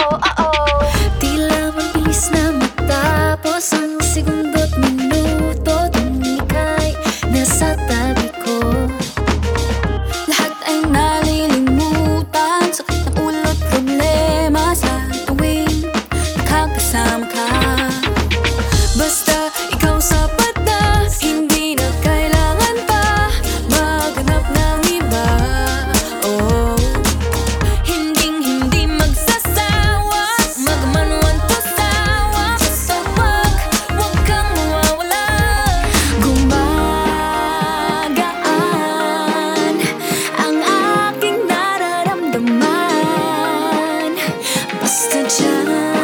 Uh-oh, uh-oh. Tila Basta